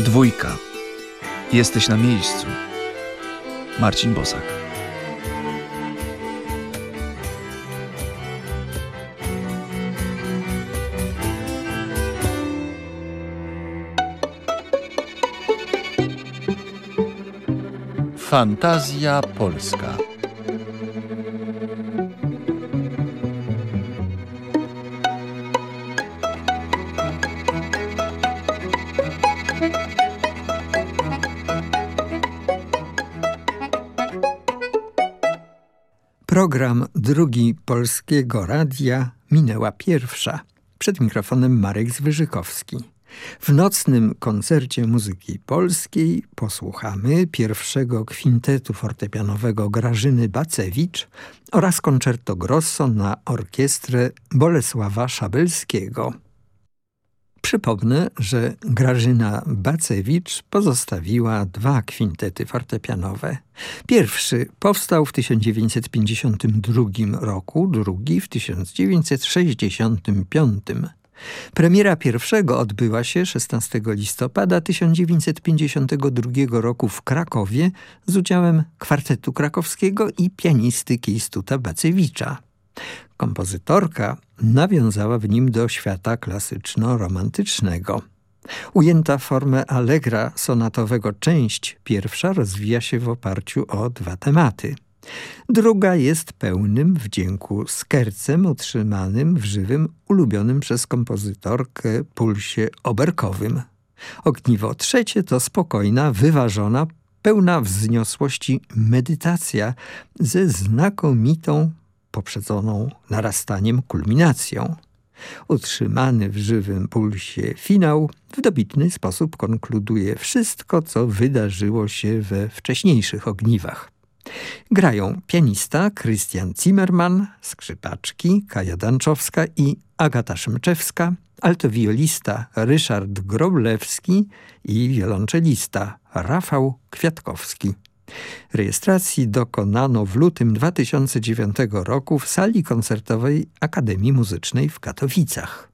Dwójka. Jesteś na miejscu. Marcin Bosak. Fantazja Polska. Drugi Polskiego Radia minęła pierwsza. Przed mikrofonem Marek Zwyżykowski. W nocnym koncercie muzyki polskiej posłuchamy pierwszego kwintetu fortepianowego Grażyny Bacewicz oraz koncerto grosso na orkiestrę Bolesława Szabelskiego. Przypomnę, że Grażyna Bacewicz pozostawiła dwa kwintety fortepianowe. Pierwszy powstał w 1952 roku, drugi w 1965. Premiera pierwszego odbyła się 16 listopada 1952 roku w Krakowie z udziałem kwartetu krakowskiego i pianisty Kistuta Bacewicza. Kompozytorka nawiązała w nim do świata klasyczno-romantycznego. Ujęta w formę allegra sonatowego część pierwsza rozwija się w oparciu o dwa tematy. Druga jest pełnym wdzięku skercem utrzymanym w żywym, ulubionym przez kompozytorkę pulsie oberkowym. Ogniwo trzecie to spokojna, wyważona, pełna wzniosłości medytacja ze znakomitą poprzedzoną narastaniem kulminacją. Utrzymany w żywym pulsie finał w dobitny sposób konkluduje wszystko, co wydarzyło się we wcześniejszych ogniwach. Grają pianista Krystian Zimmerman, skrzypaczki Kaja Danczowska i Agata Szymczewska, altowiolista Ryszard Groblewski i wiolonczelista Rafał Kwiatkowski. Rejestracji dokonano w lutym 2009 roku w sali koncertowej Akademii Muzycznej w Katowicach.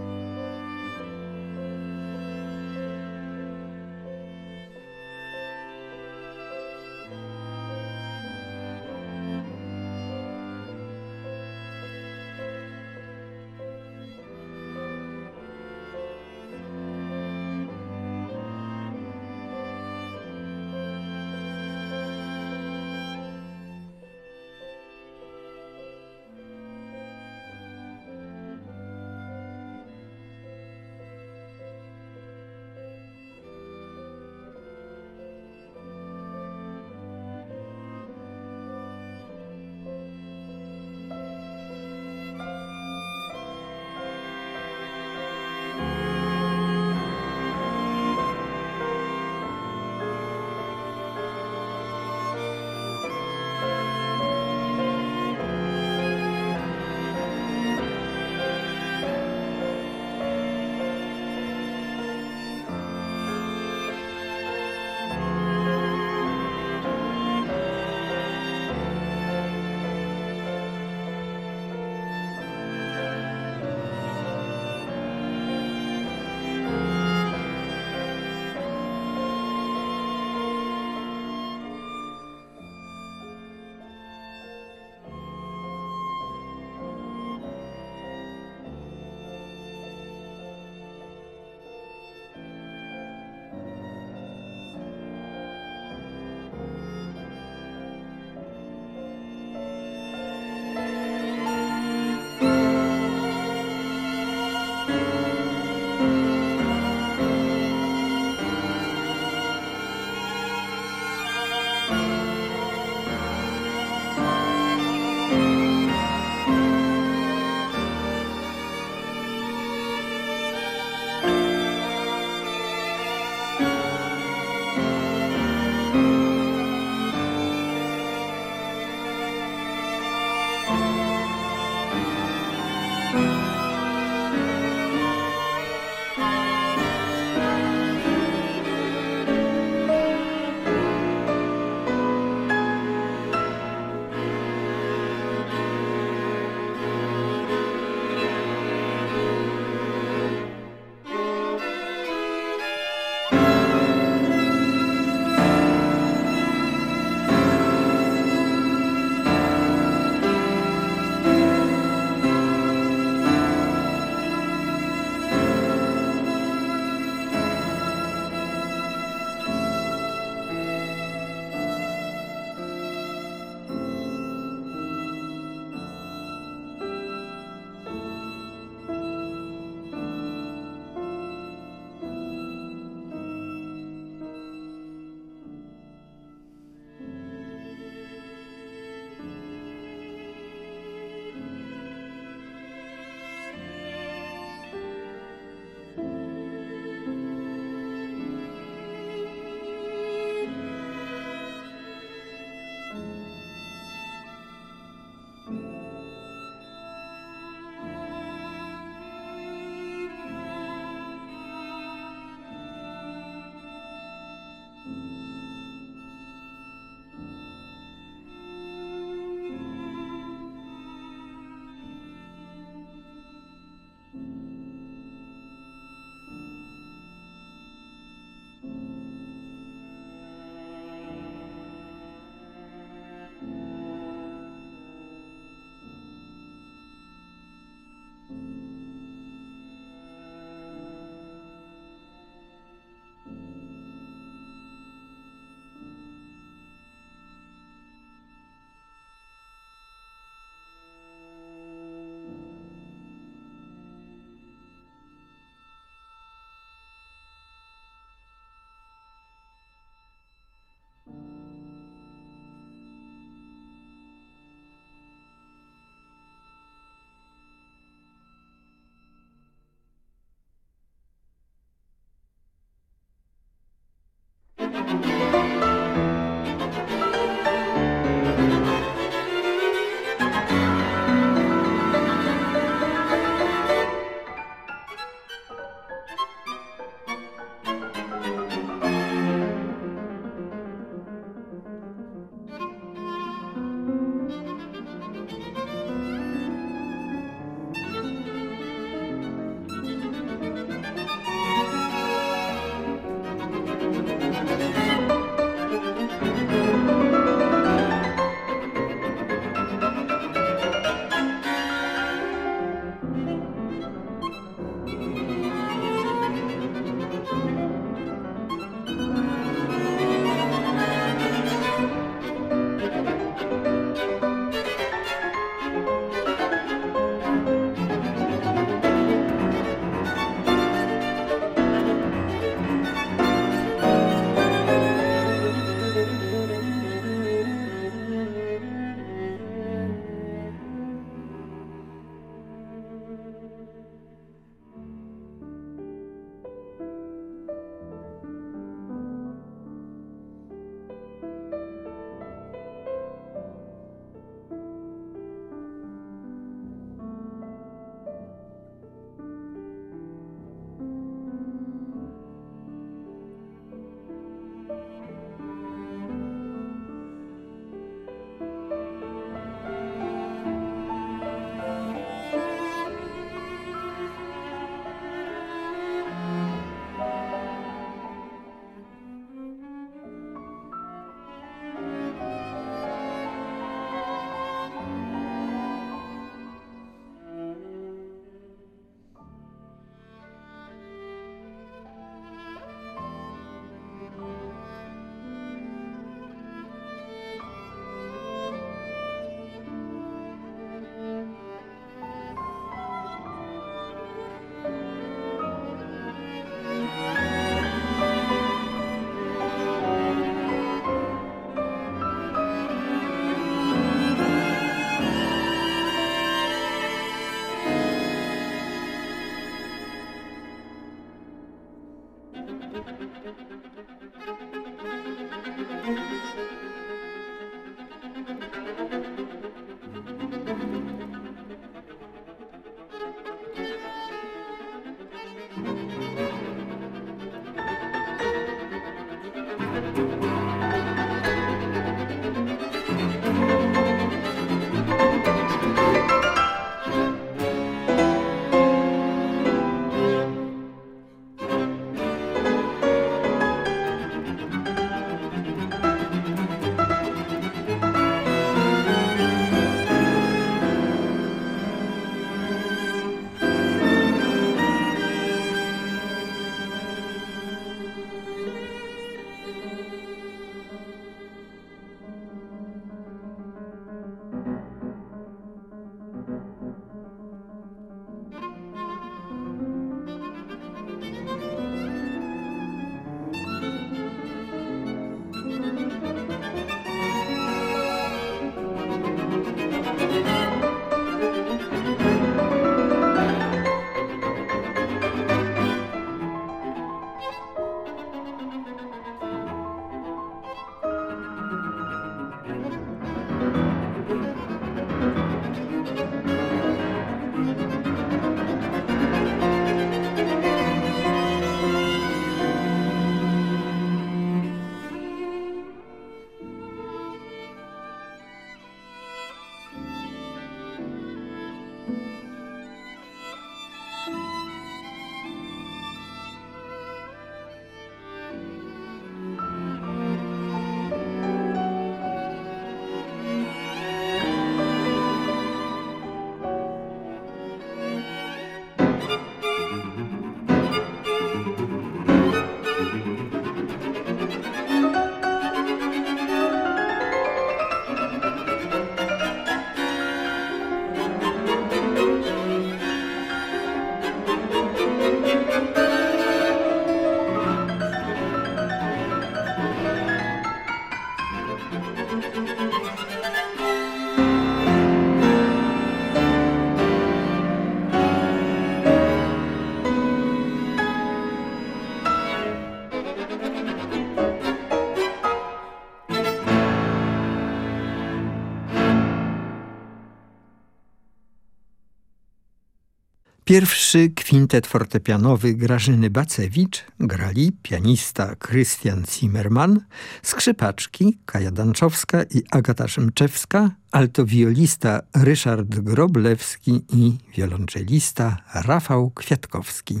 Pierwszy kwintet fortepianowy Grażyny Bacewicz grali pianista Krystian Zimmerman, skrzypaczki Kaja Danczowska i Agata Szymczewska, altowiolista Ryszard Groblewski i wiolonczelista Rafał Kwiatkowski.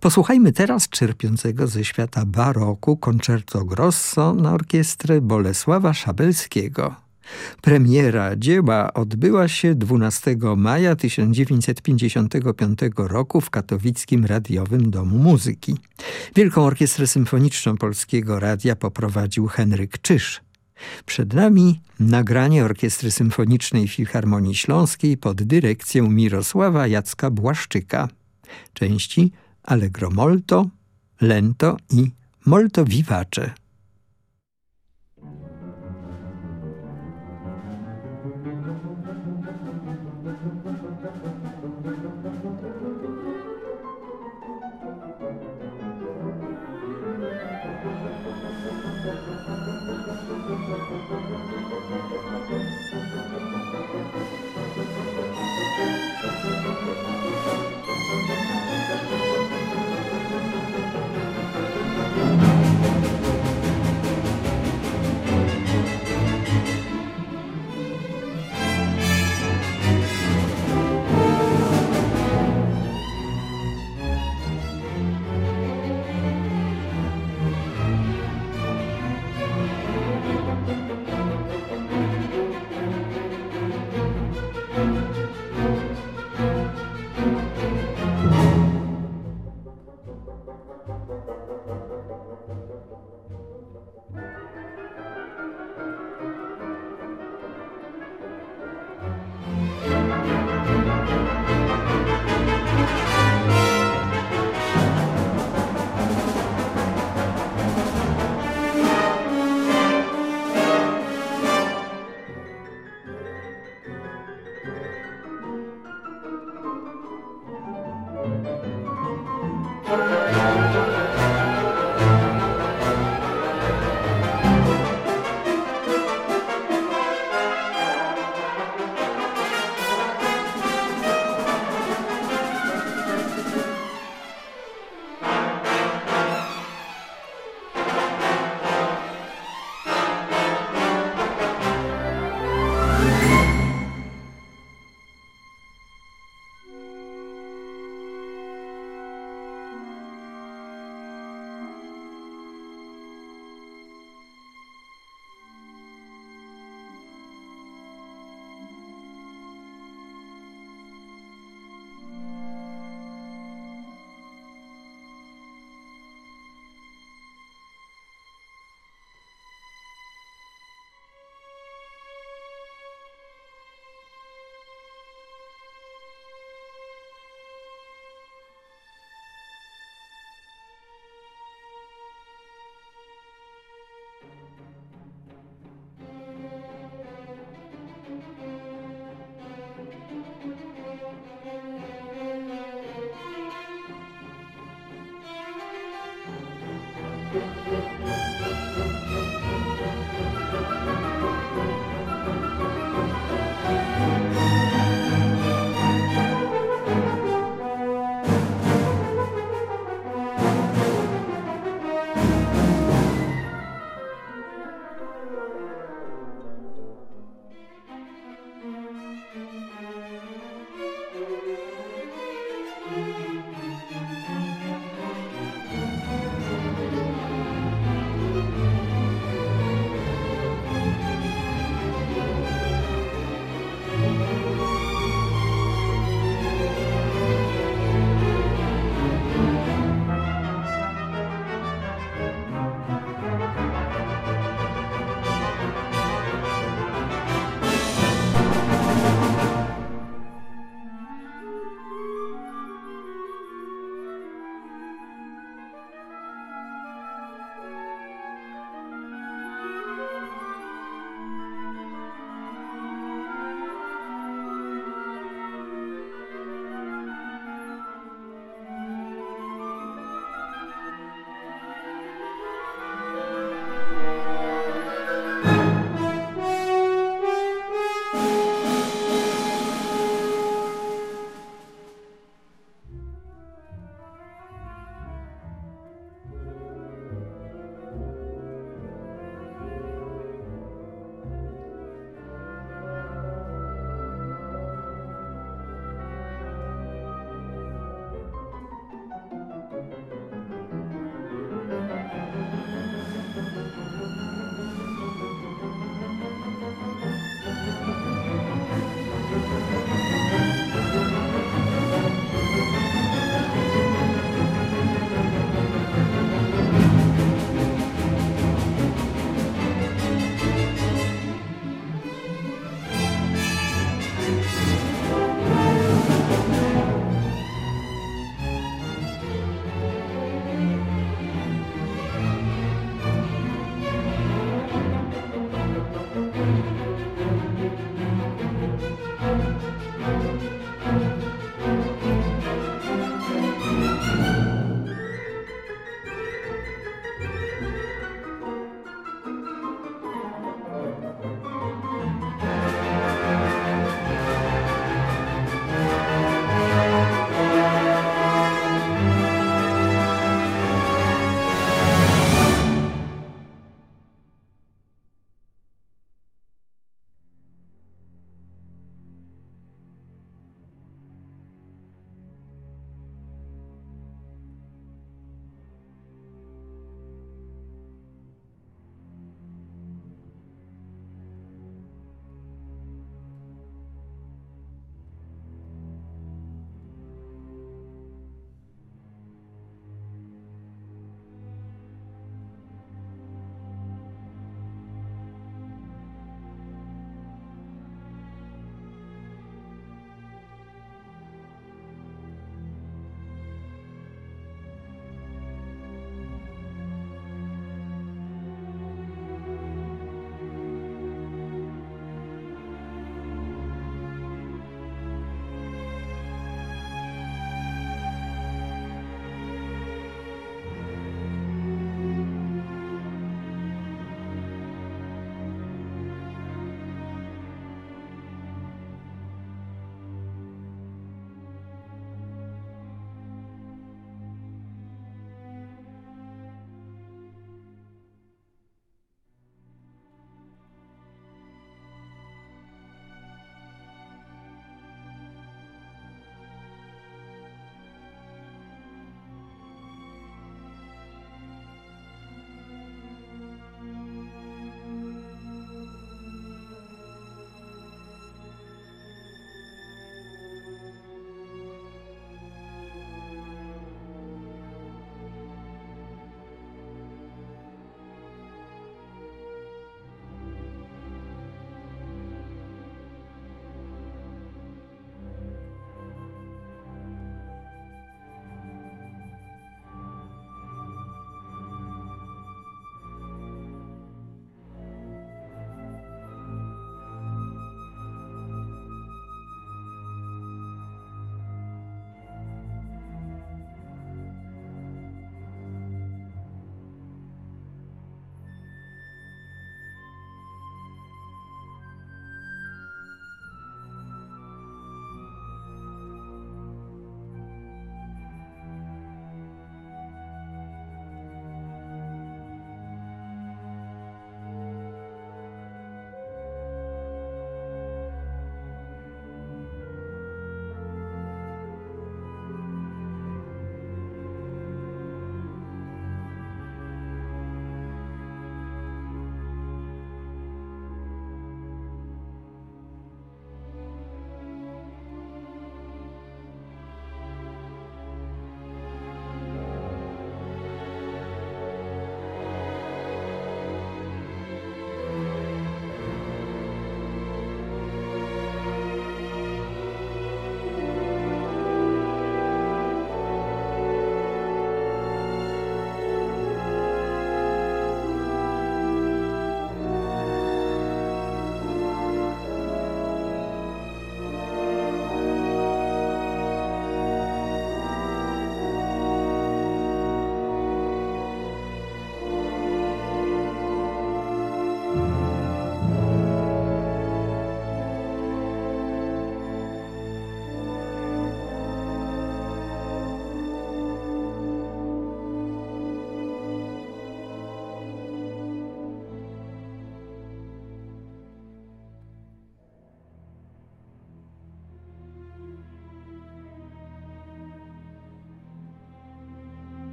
Posłuchajmy teraz czerpiącego ze świata baroku concerto grosso na orkiestrę Bolesława Szabelskiego. Premiera dzieła odbyła się 12 maja 1955 roku w katowickim Radiowym Domu Muzyki. Wielką Orkiestrę Symfoniczną Polskiego Radia poprowadził Henryk Czyż. Przed nami nagranie Orkiestry Symfonicznej Filharmonii Śląskiej pod dyrekcją Mirosława Jacka Błaszczyka. Części Allegro molto, lento i molto vivace.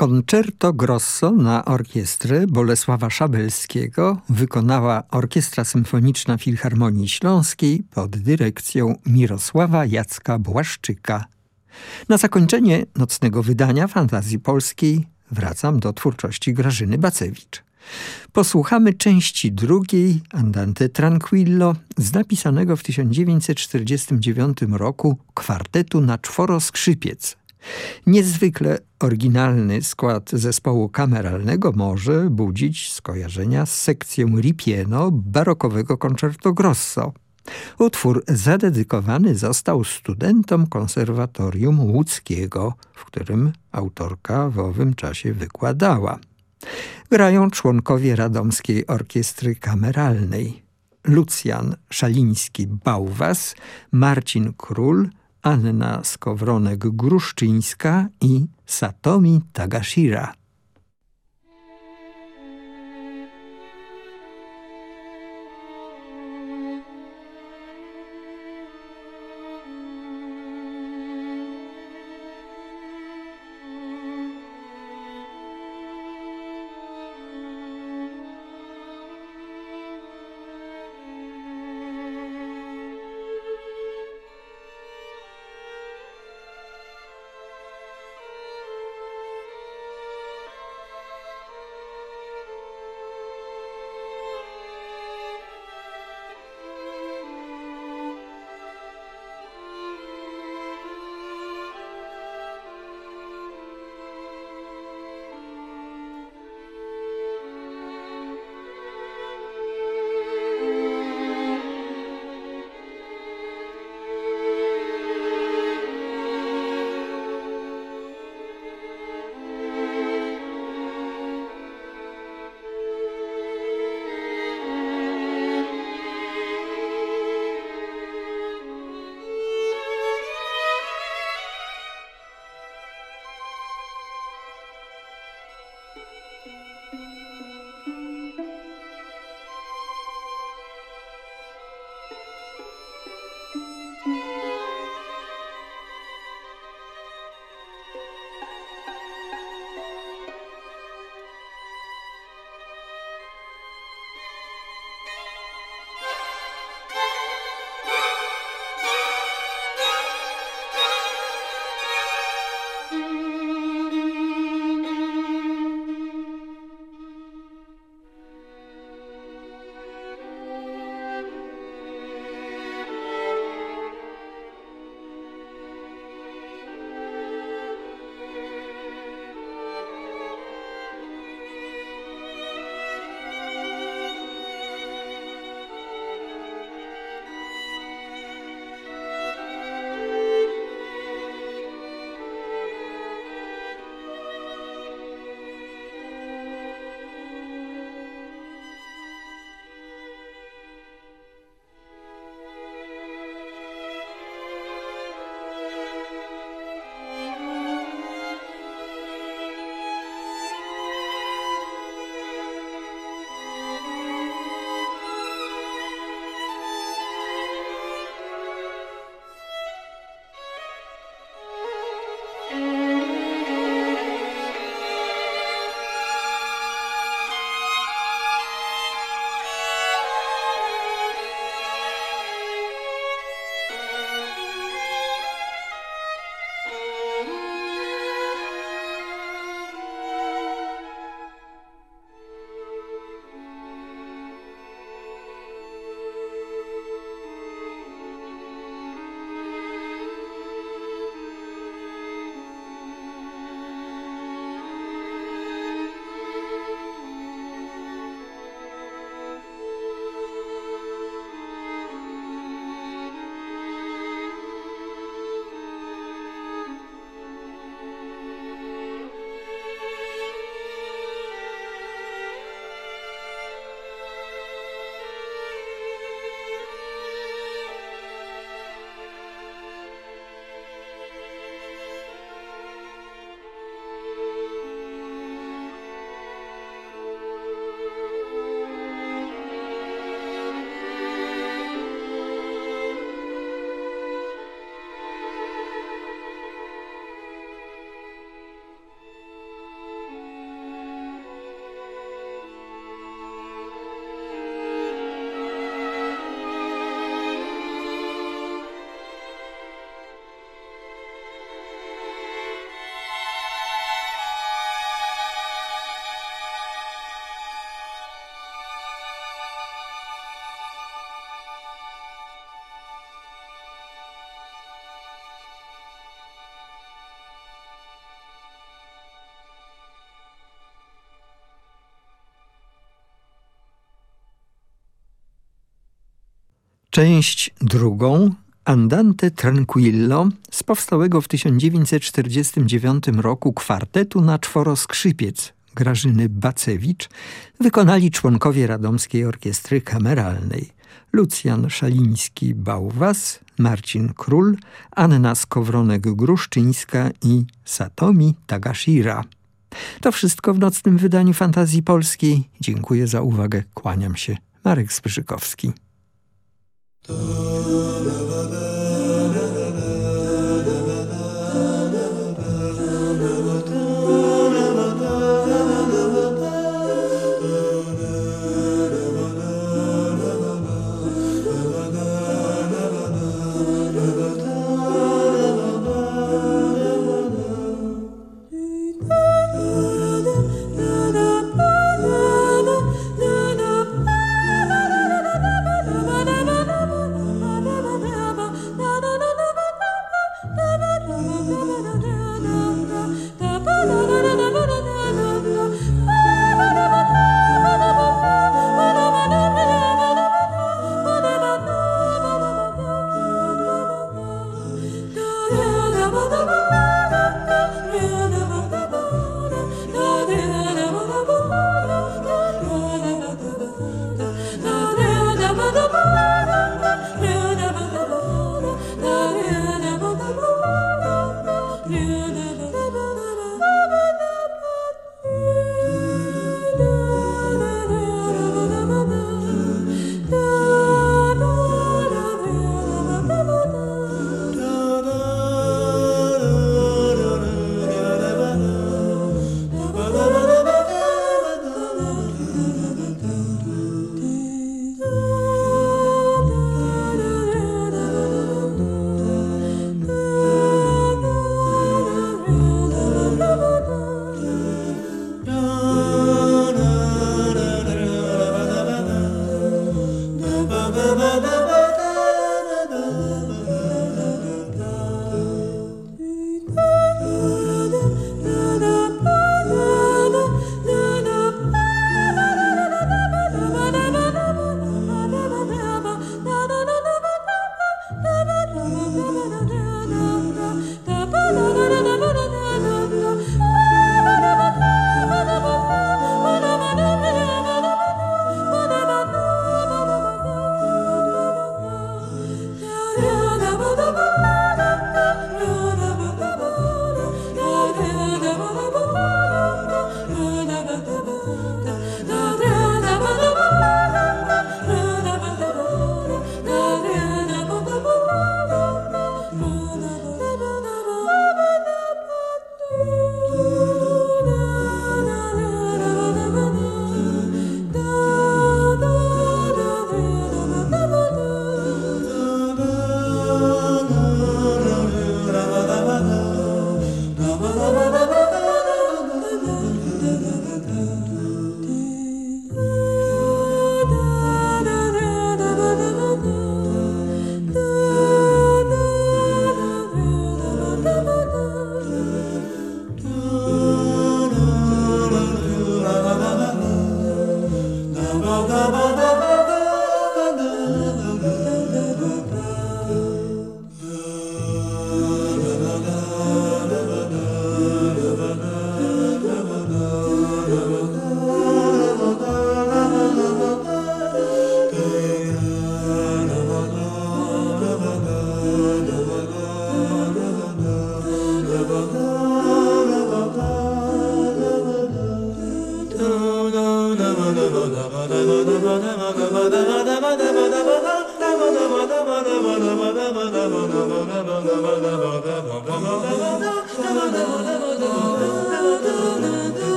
Concerto Grosso na orkiestrę Bolesława Szabelskiego wykonała Orkiestra Symfoniczna Filharmonii Śląskiej pod dyrekcją Mirosława Jacka Błaszczyka. Na zakończenie nocnego wydania Fantazji Polskiej wracam do twórczości Grażyny Bacewicz. Posłuchamy części drugiej Andante Tranquillo z napisanego w 1949 roku kwartetu na czworo skrzypiec. Niezwykle oryginalny skład zespołu kameralnego może budzić skojarzenia z sekcją Ripieno barokowego concerto grosso. Utwór zadedykowany został studentom konserwatorium łódzkiego, w którym autorka w owym czasie wykładała. Grają członkowie Radomskiej Orkiestry Kameralnej. Lucjan Szaliński-Bałwas, Marcin Król, Anna Skowronek-Gruszczyńska i Satomi Tagashira. Część drugą Andante Tranquillo z powstałego w 1949 roku kwartetu na czworo skrzypiec Grażyny Bacewicz wykonali członkowie Radomskiej Orkiestry Kameralnej Lucjan Szaliński-Bałwas, Marcin Król, Anna Skowronek-Gruszczyńska i Satomi Tagashira. To wszystko w nocnym wydaniu Fantazji Polskiej. Dziękuję za uwagę. Kłaniam się. Marek Da, da, da, da, da.